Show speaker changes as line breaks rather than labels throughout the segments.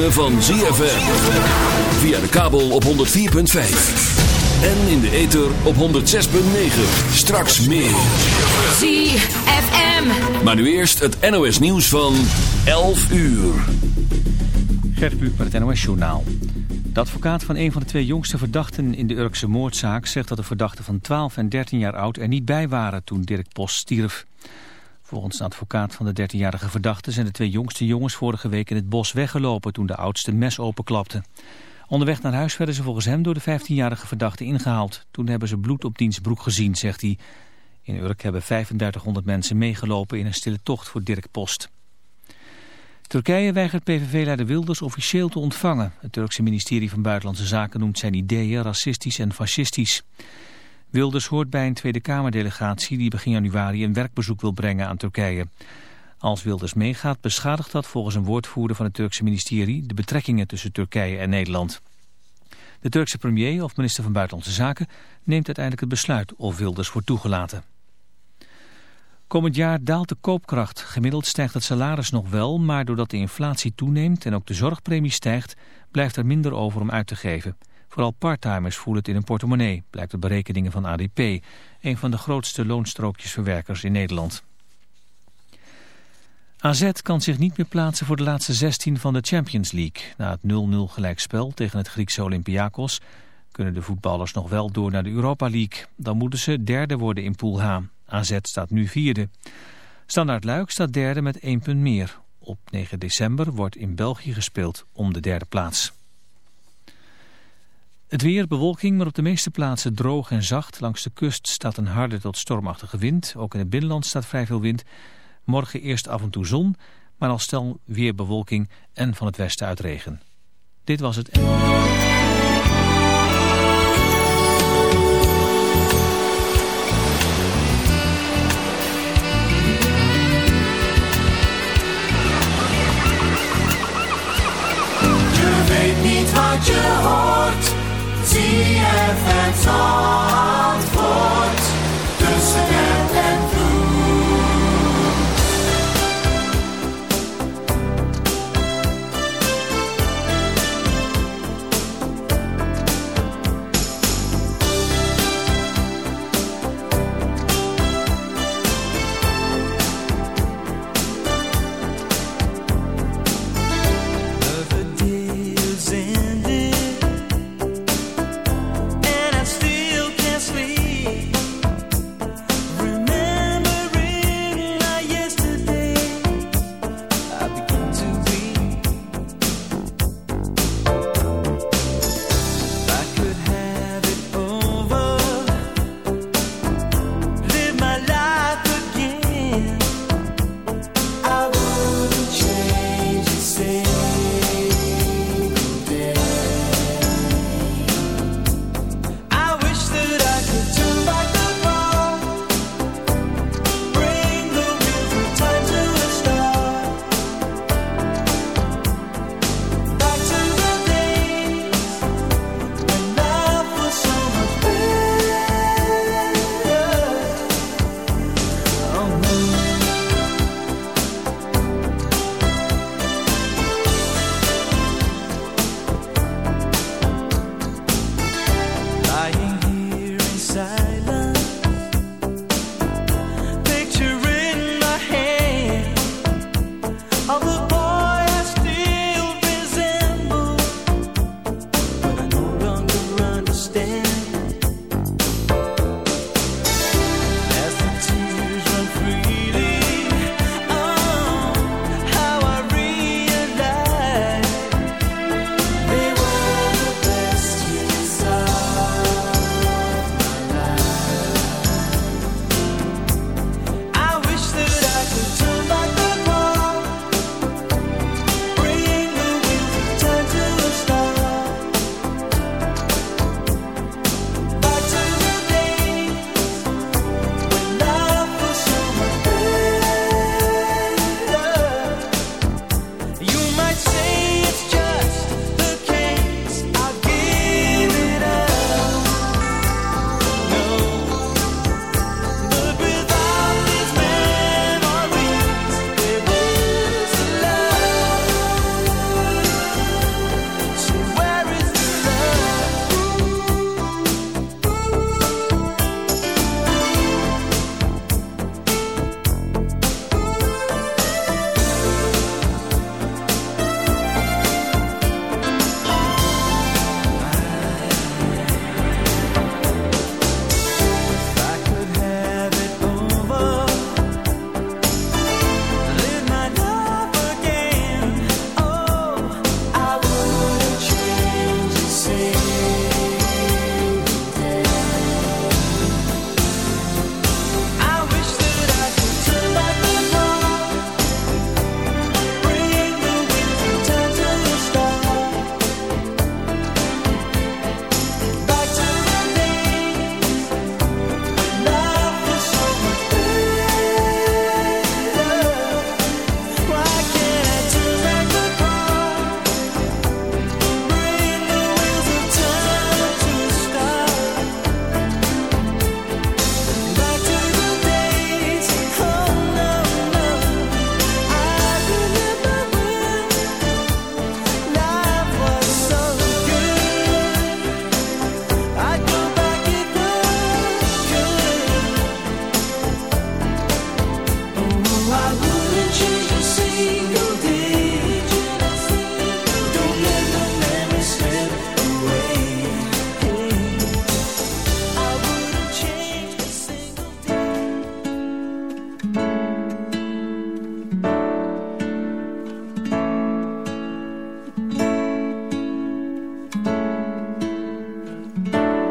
Ritme van ZFM. Via de kabel op 104.5. En in de ether op 106.9. Straks meer.
ZFM.
Maar nu eerst het NOS nieuws van 11 uur.
Gert Buuk met het NOS Journaal. De advocaat van een van de twee jongste verdachten in de Urkse moordzaak... zegt dat de verdachten van 12 en 13 jaar oud er niet bij waren toen Dirk Post stierf. Volgens de advocaat van de 13-jarige verdachte zijn de twee jongste jongens vorige week in het bos weggelopen toen de oudste mes openklapte. Onderweg naar huis werden ze volgens hem door de 15-jarige verdachte ingehaald. Toen hebben ze bloed op diens broek gezien, zegt hij. In Urk hebben 3500 mensen meegelopen in een stille tocht voor Dirk Post. Turkije weigert PVV-leider Wilders officieel te ontvangen. Het Turkse ministerie van Buitenlandse Zaken noemt zijn ideeën racistisch en fascistisch. Wilders hoort bij een Tweede Kamerdelegatie die begin januari een werkbezoek wil brengen aan Turkije. Als Wilders meegaat beschadigt dat volgens een woordvoerder van het Turkse ministerie de betrekkingen tussen Turkije en Nederland. De Turkse premier of minister van Buitenlandse Zaken neemt uiteindelijk het besluit of Wilders wordt toegelaten. Komend jaar daalt de koopkracht. Gemiddeld stijgt het salaris nog wel, maar doordat de inflatie toeneemt en ook de zorgpremie stijgt, blijft er minder over om uit te geven. Vooral parttimers voelen het in hun portemonnee, blijkt uit berekeningen van ADP, een van de grootste loonstrookjesverwerkers in Nederland. AZ kan zich niet meer plaatsen voor de laatste 16 van de Champions League. Na het 0-0 gelijkspel tegen het Griekse Olympiakos kunnen de voetballers nog wel door naar de Europa League. Dan moeten ze derde worden in Pool H. AZ staat nu vierde. Standaard Luik staat derde met één punt meer. Op 9 december wordt in België gespeeld om de derde plaats. Het weer, bewolking, maar op de meeste plaatsen droog en zacht. Langs de kust staat een harde tot stormachtige wind. Ook in het binnenland staat vrij veel wind. Morgen eerst af en toe zon, maar al stel weer bewolking en van het westen uit regen. Dit was het...
ZFM Zandvoort.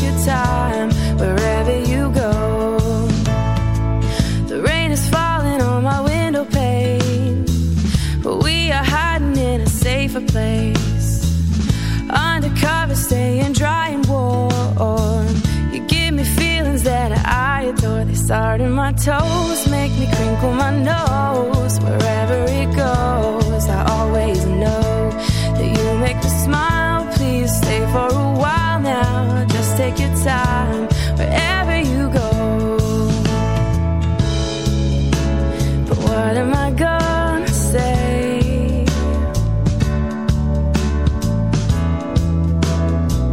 your time wherever you go. The rain is falling on my window pane, but we are hiding in a safer place. Undercover, staying dry and warm. You give me feelings that I adore. They start in my toes, make me crinkle my nose. Wherever it goes, your time wherever you go. But what am I gonna say?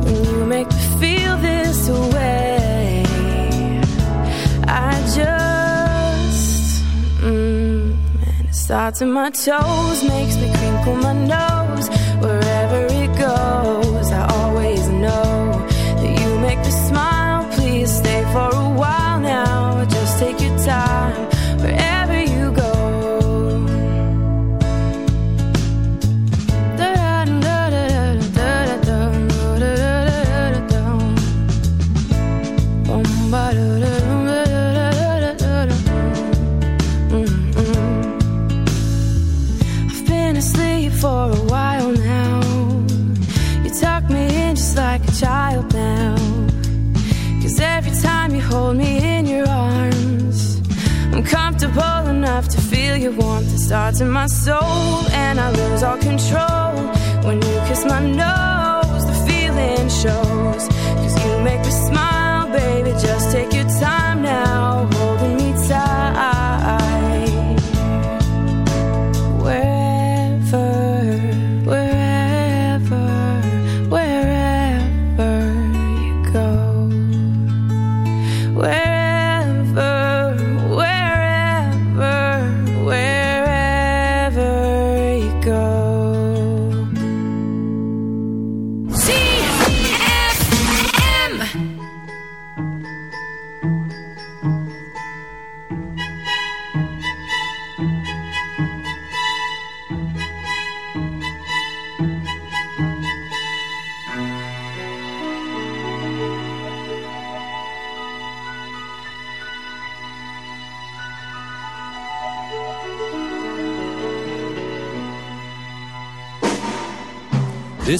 when you make me feel this way. I just, mm, and it starts in my toes, makes me crinkle my nose. Been asleep for a while now. You tuck me in just like a child now. Cause every time you hold me in your arms, I'm comfortable enough to feel your warmth. It starts in my soul, and I lose all control. When you kiss my nose, the feeling shows. Cause you make me smile,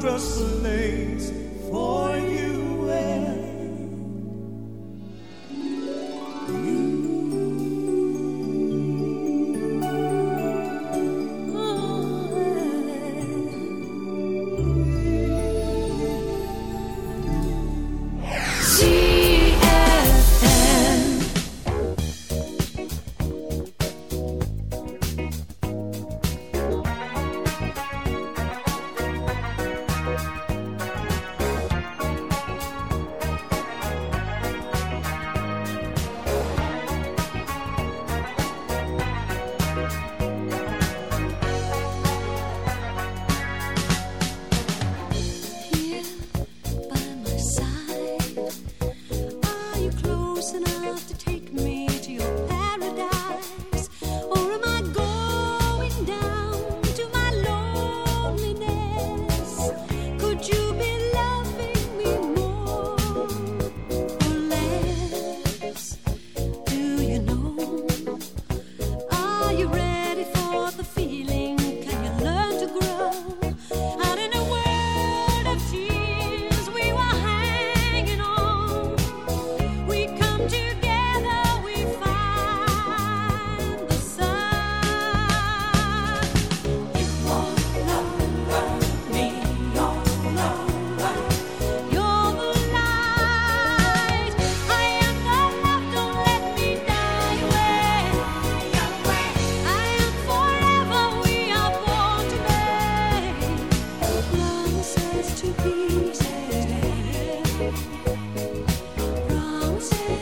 resonate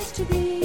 and brushes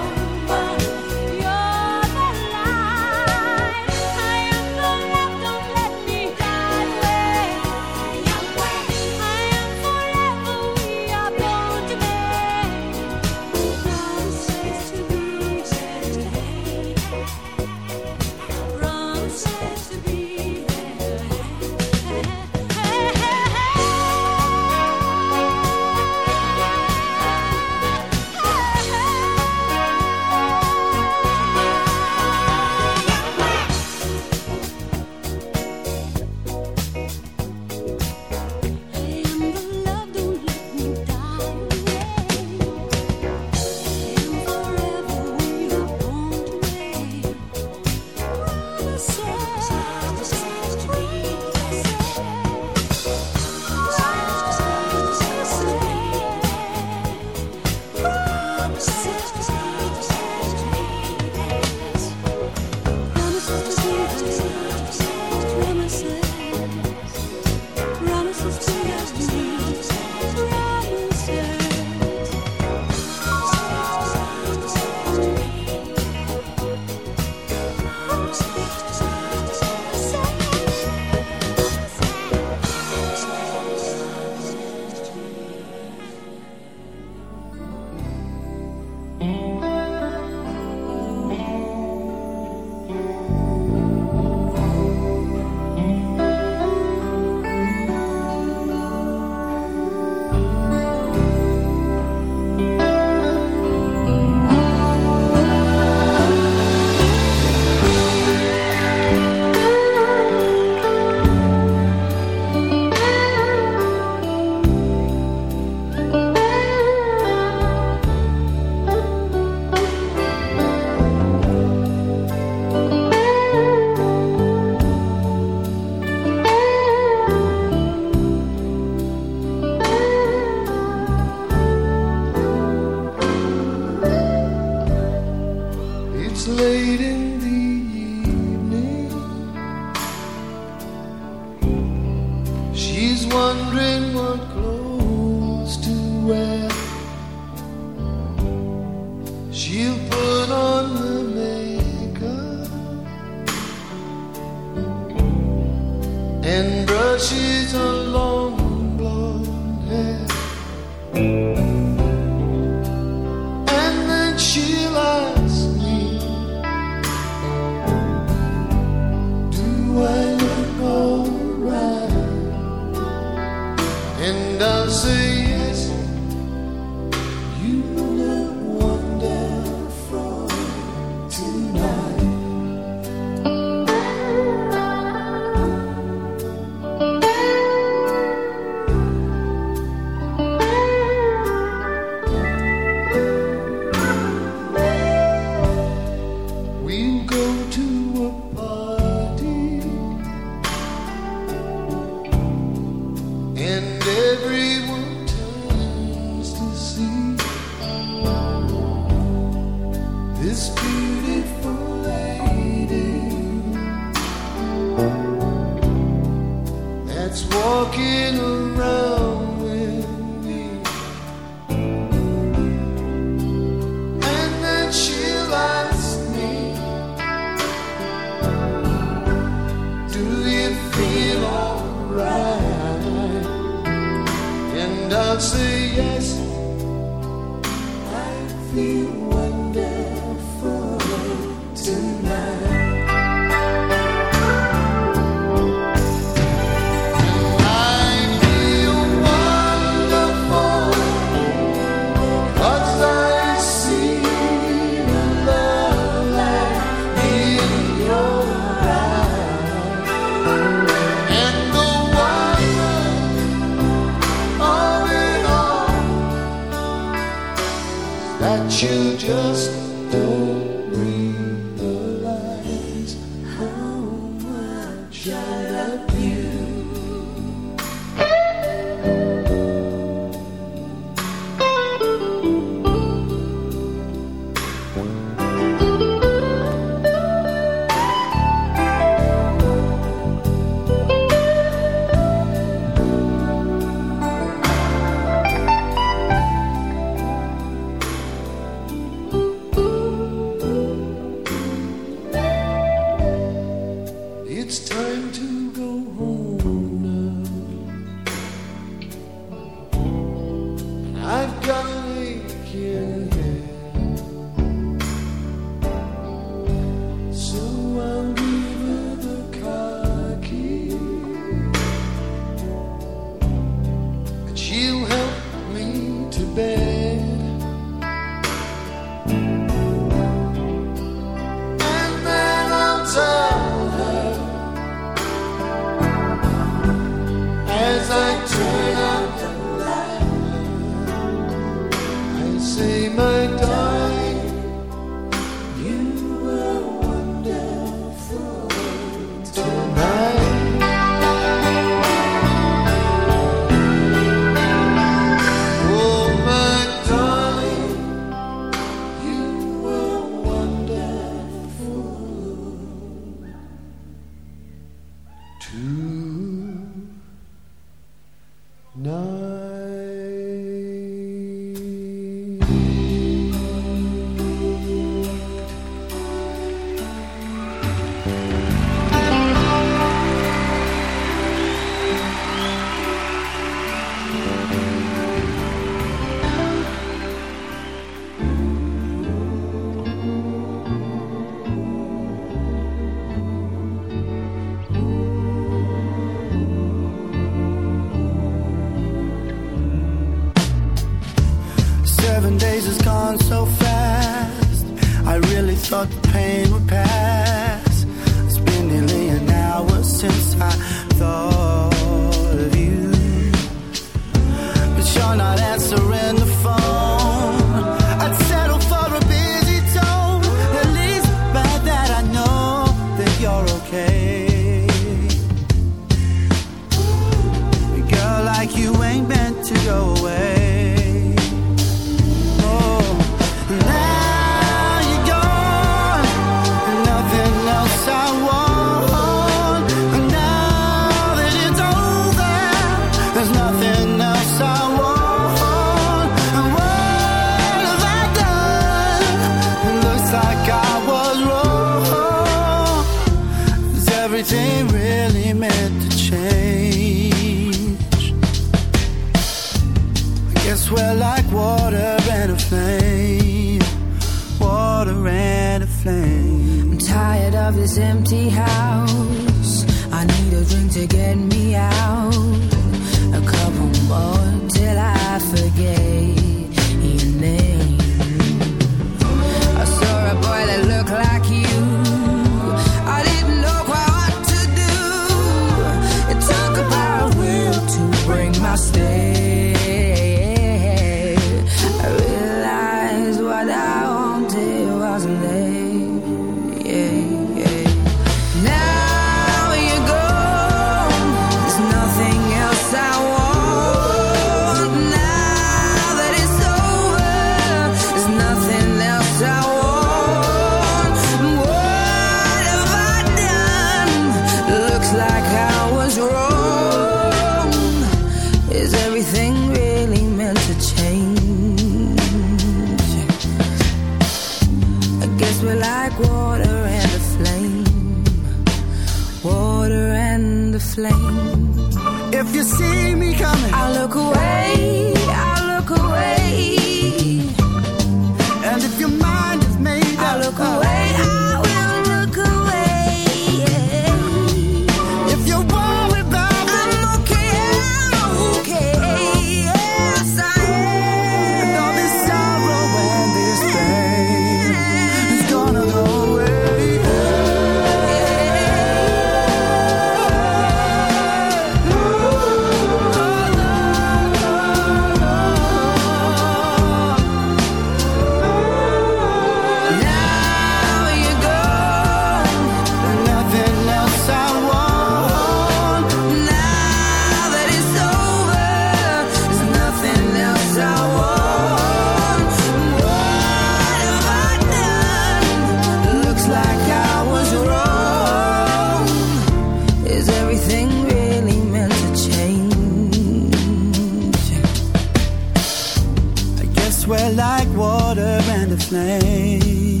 we're like water and a flame.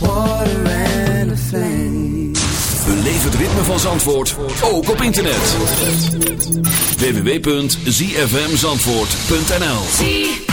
Water and a flame.
Beleef het ritme van Zandvoort, ook op internet. www.zfmzandvoort.nl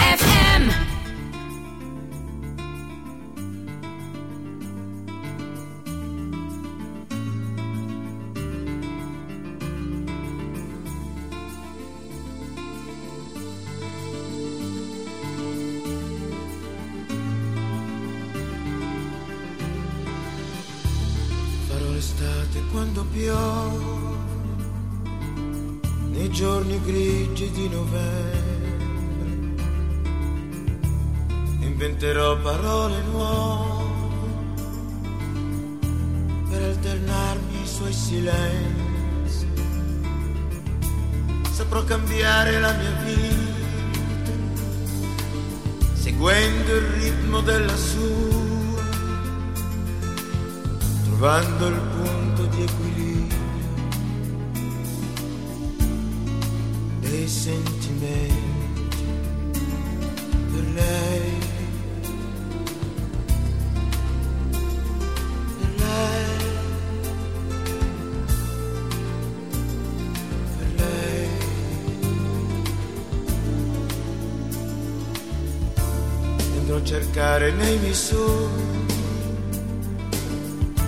nei sogni.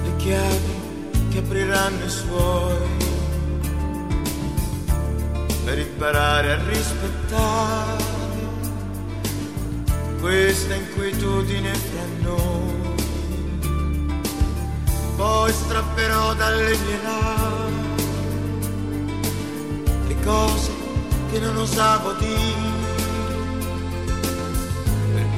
Le chiavi che apriranno i suoi. Per imparare a rispettare questa inquietudine fra noi. Poi strapperò dalle mie labbra le cose che non osavo dire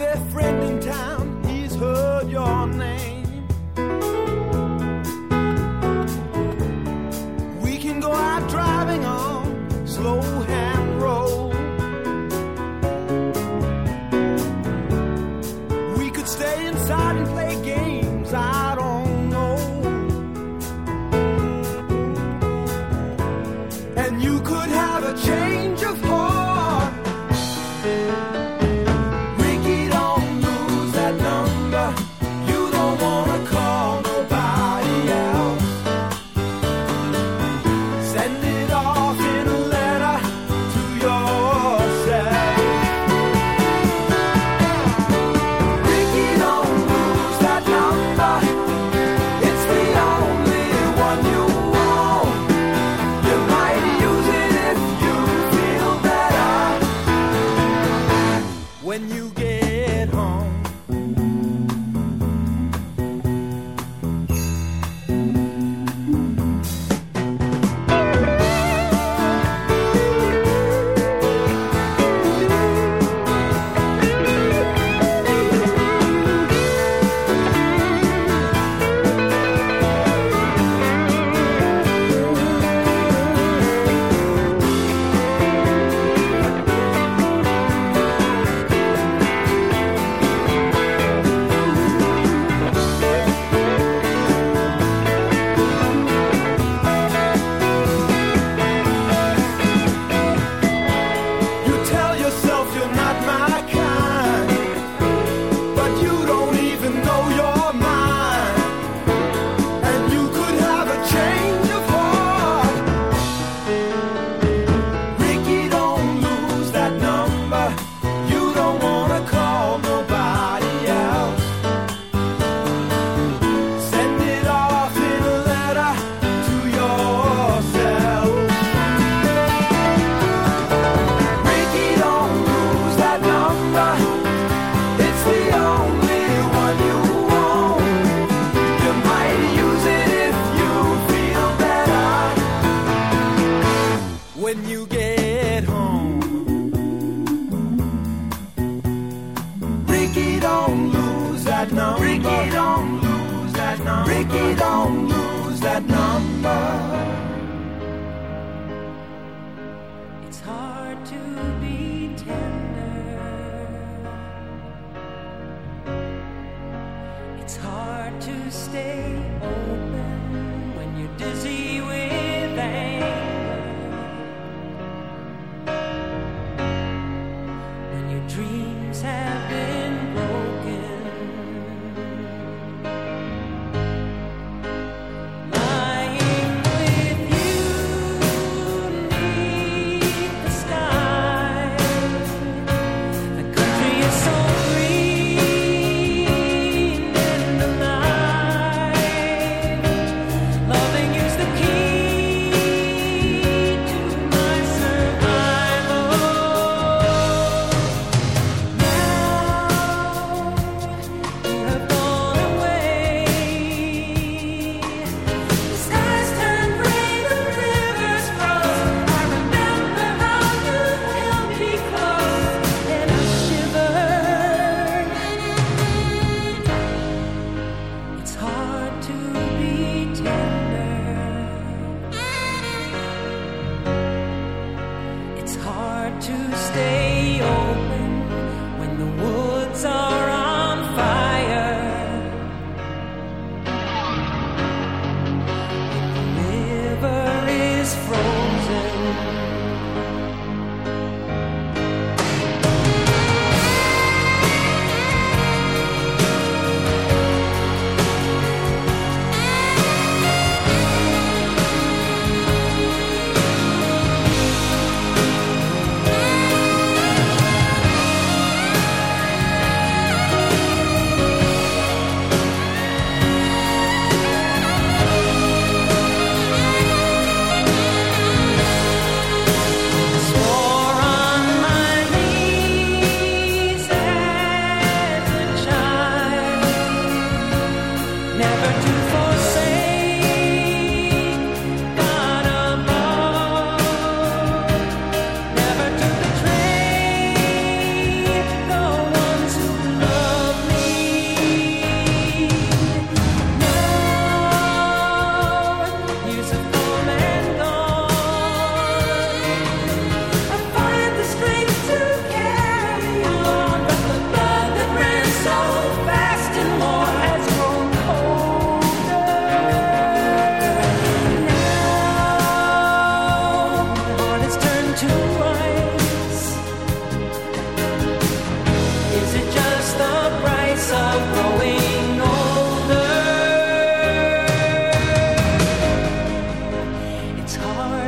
A friend in town, he's heard your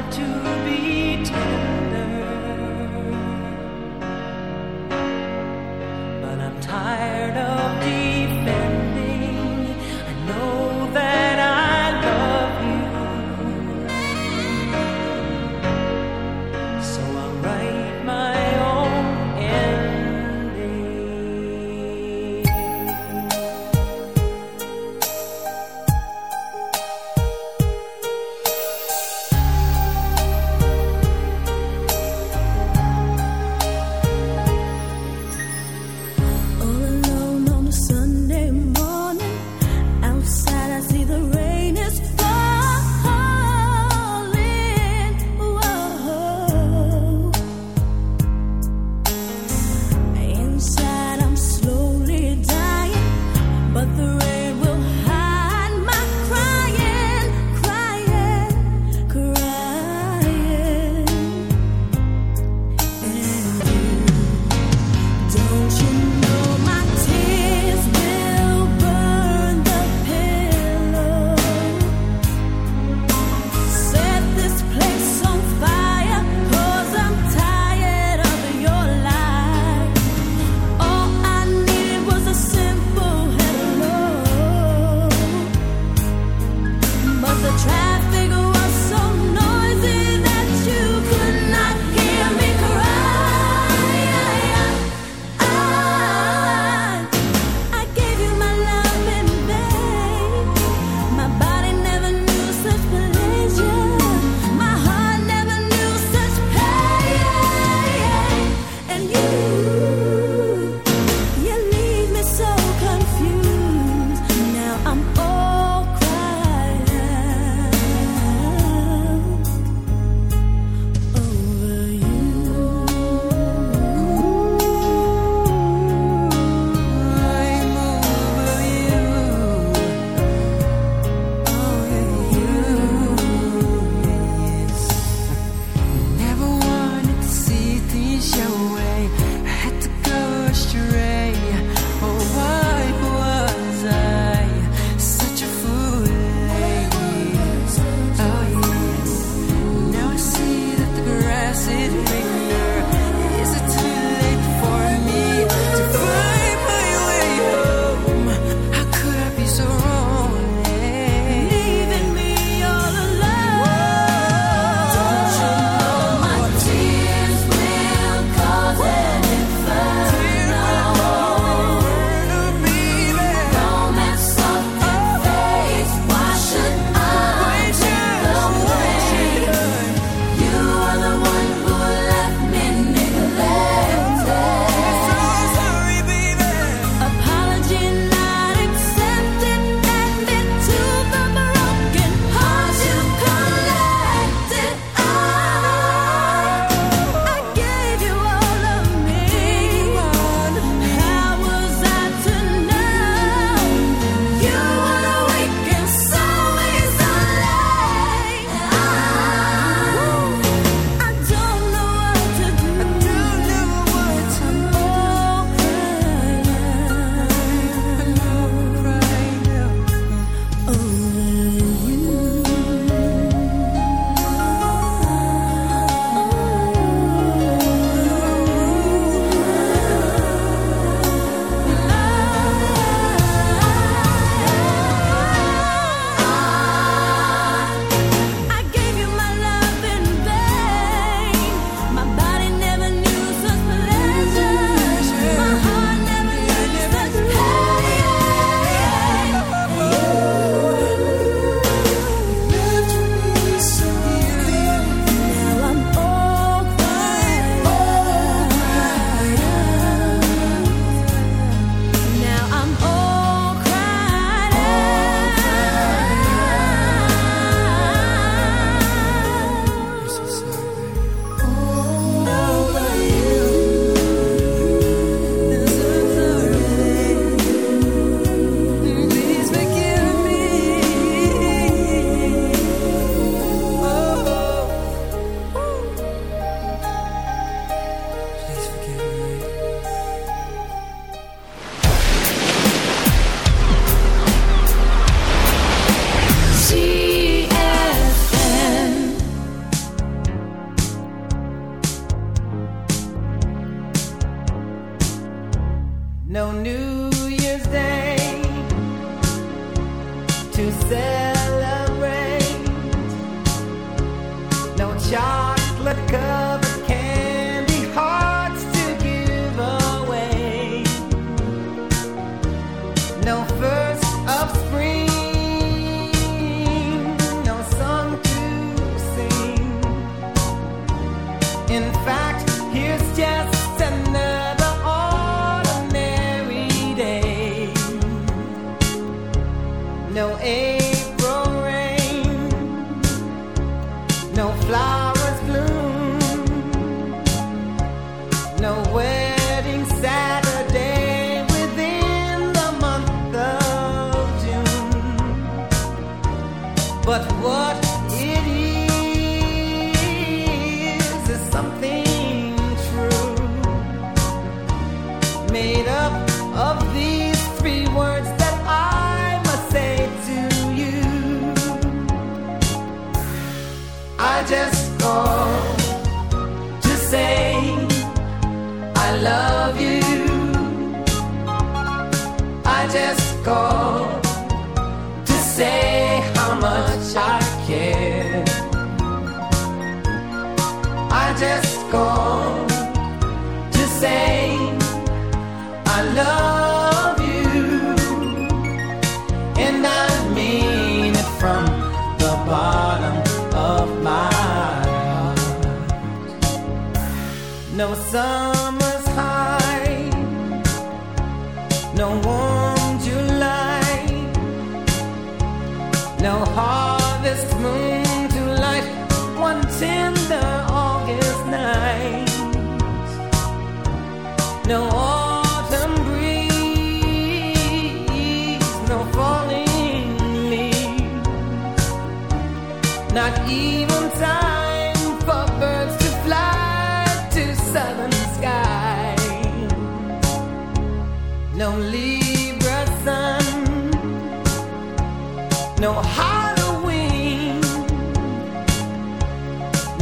to be told.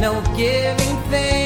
But giving it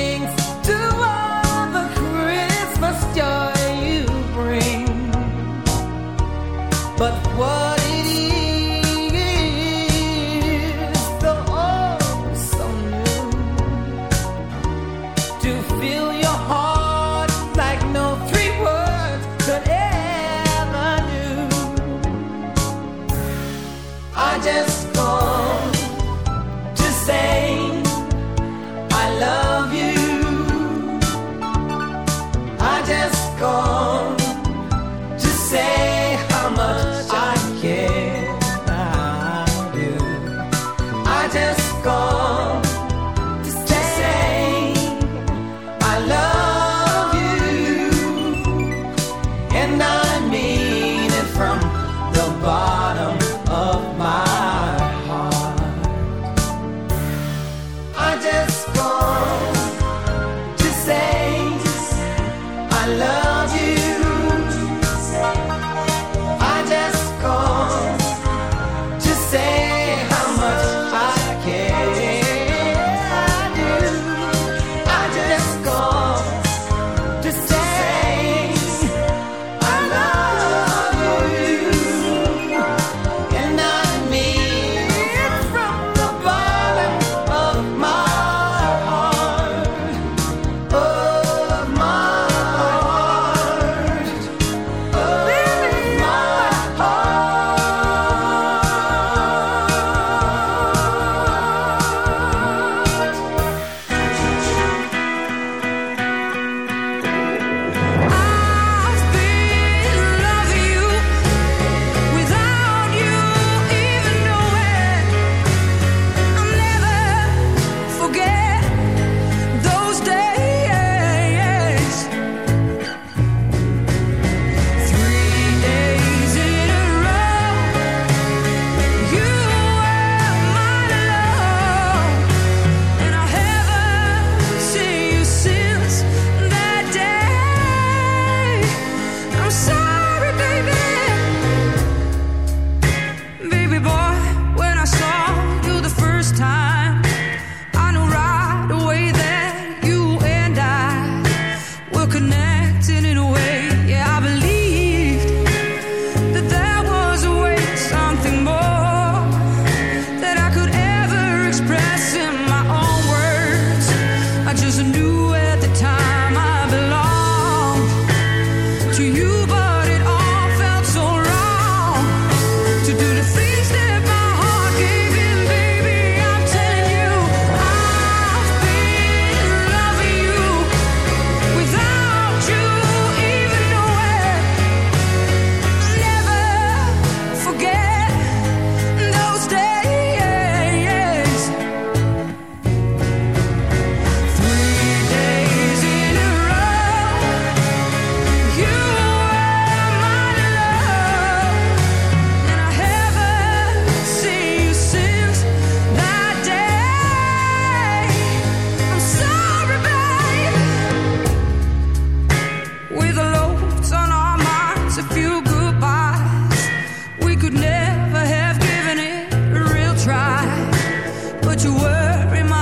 what you were.